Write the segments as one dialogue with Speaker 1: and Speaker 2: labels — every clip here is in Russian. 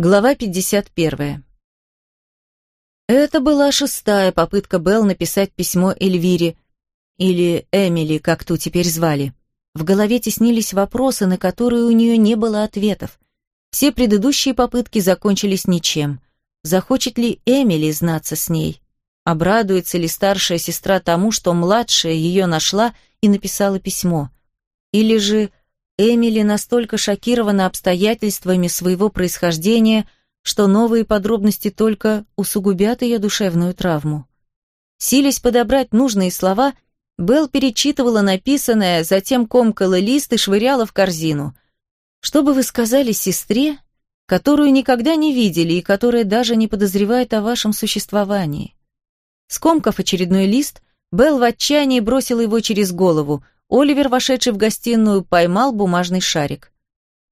Speaker 1: Глава 51. Это была шестая попытка Белл написать письмо Эльвире, или Эмили, как ту теперь звали. В голове теснились вопросы, на которые у нее не было ответов. Все предыдущие попытки закончились ничем. Захочет ли Эмили знаться с ней? Обрадуется ли старшая сестра тому, что младшая ее нашла и написала письмо? Или же Эмили настолько шокирована обстоятельствами своего происхождения, что новые подробности только усугубят ее душевную травму. Силясь подобрать нужные слова, Белл перечитывала написанное, затем комкала лист и швыряла в корзину. «Что бы вы сказали сестре, которую никогда не видели и которая даже не подозревает о вашем существовании?» Скомкав очередной лист, Белл в отчаянии бросила его через голову – Оливер, вошедший в гостиную, поймал бумажный шарик.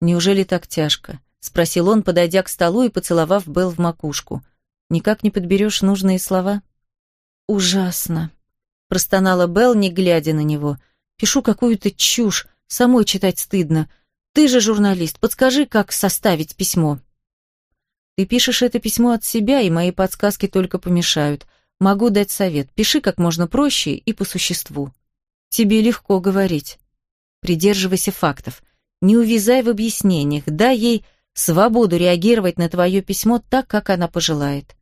Speaker 1: «Неужели так тяжко?» — спросил он, подойдя к столу и поцеловав Белл в макушку. «Никак не подберешь нужные слова?» «Ужасно», — простонала Белл, не глядя на него. «Пишу какую-то чушь, самой читать стыдно. Ты же журналист, подскажи, как составить письмо». «Ты пишешь это письмо от себя, и мои подсказки только помешают. Могу дать совет. Пиши как можно проще и по существу». Тебе легко говорить. Придерживайся фактов. Не увязай в объяснениях. Дай ей свободу реагировать на твое письмо так, как она пожелает.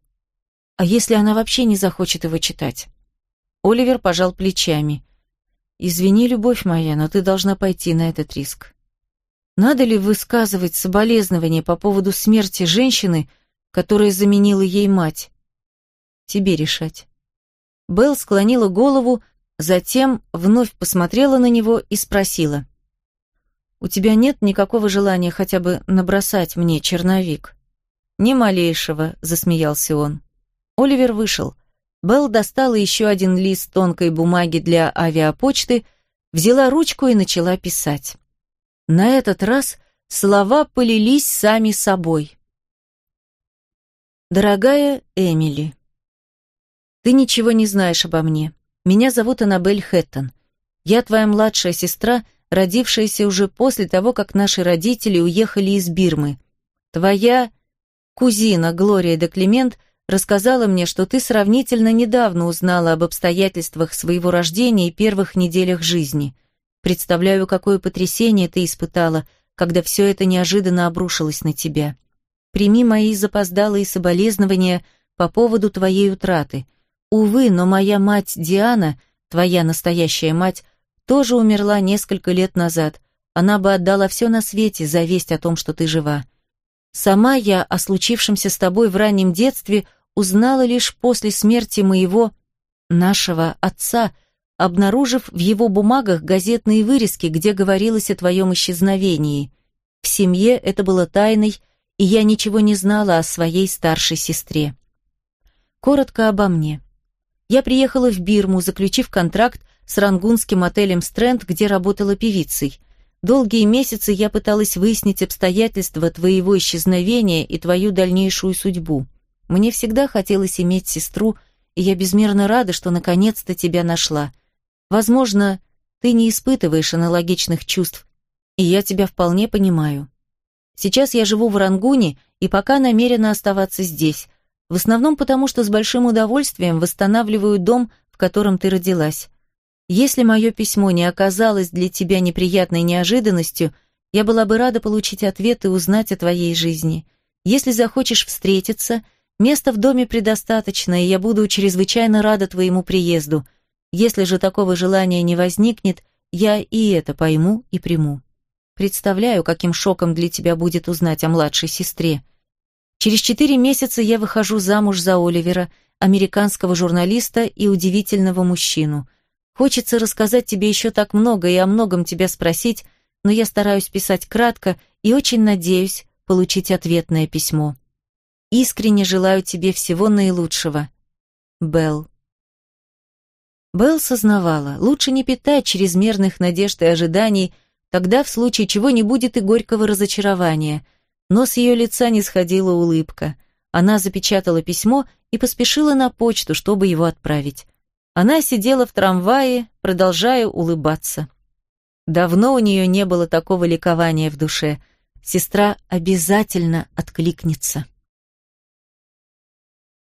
Speaker 1: А если она вообще не захочет его читать? Оливер пожал плечами. «Извини, любовь моя, но ты должна пойти на этот риск. Надо ли высказывать соболезнования по поводу смерти женщины, которая заменила ей мать? Тебе решать». Белл склонила голову, Затем вновь посмотрела на него и спросила. «У тебя нет никакого желания хотя бы набросать мне черновик?» «Ни малейшего», — засмеялся он. Оливер вышел. Белл достала еще один лист тонкой бумаги для авиапочты, взяла ручку и начала писать. На этот раз слова полились сами собой. «Дорогая Эмили, ты ничего не знаешь обо мне. Меня зовут Аннабель Хэттон. Я твоя младшая сестра, родившаяся уже после того, как наши родители уехали из Бирмы. Твоя кузина Глория де Климент рассказала мне, что ты сравнительно недавно узнала об обстоятельствах своего рождения и первых неделях жизни. Представляю, какое потрясение ты испытала, когда все это неожиданно обрушилось на тебя. Прими мои запоздалые соболезнования по поводу твоей утраты. Увы, но моя мать Диана, твоя настоящая мать, тоже умерла несколько лет назад. Она бы отдала все на свете за весть о том, что ты жива. Сама я о случившемся с тобой в раннем детстве узнала лишь после смерти моего, нашего отца, обнаружив в его бумагах газетные вырезки, где говорилось о твоем исчезновении. В семье это было тайной, и я ничего не знала о своей старшей сестре. Коротко обо мне. Я приехала в Бирму, заключив контракт с рангунским отелем «Стрэнд», где работала певицей. Долгие месяцы я пыталась выяснить обстоятельства твоего исчезновения и твою дальнейшую судьбу. Мне всегда хотелось иметь сестру, и я безмерно рада, что наконец-то тебя нашла. Возможно, ты не испытываешь аналогичных чувств, и я тебя вполне понимаю. Сейчас я живу в Рангуне и пока намерена оставаться здесь, в основном потому, что с большим удовольствием восстанавливаю дом, в котором ты родилась. Если мое письмо не оказалось для тебя неприятной неожиданностью, я была бы рада получить ответ и узнать о твоей жизни. Если захочешь встретиться, места в доме предостаточно, и я буду чрезвычайно рада твоему приезду. Если же такого желания не возникнет, я и это пойму и приму. Представляю, каким шоком для тебя будет узнать о младшей сестре. Через четыре месяца я выхожу замуж за Оливера, американского журналиста и удивительного мужчину. Хочется рассказать тебе еще так много и о многом тебя спросить, но я стараюсь писать кратко и очень надеюсь получить ответное письмо. Искренне желаю тебе всего наилучшего. Белл. Белл сознавала, лучше не питать чрезмерных надежд и ожиданий, тогда в случае чего не будет и горького разочарования – но с ее лица не сходила улыбка. Она запечатала письмо и поспешила на почту, чтобы его отправить. Она сидела в трамвае, продолжая улыбаться. Давно у нее не было такого ликования в душе. сестра обязательно откликнется.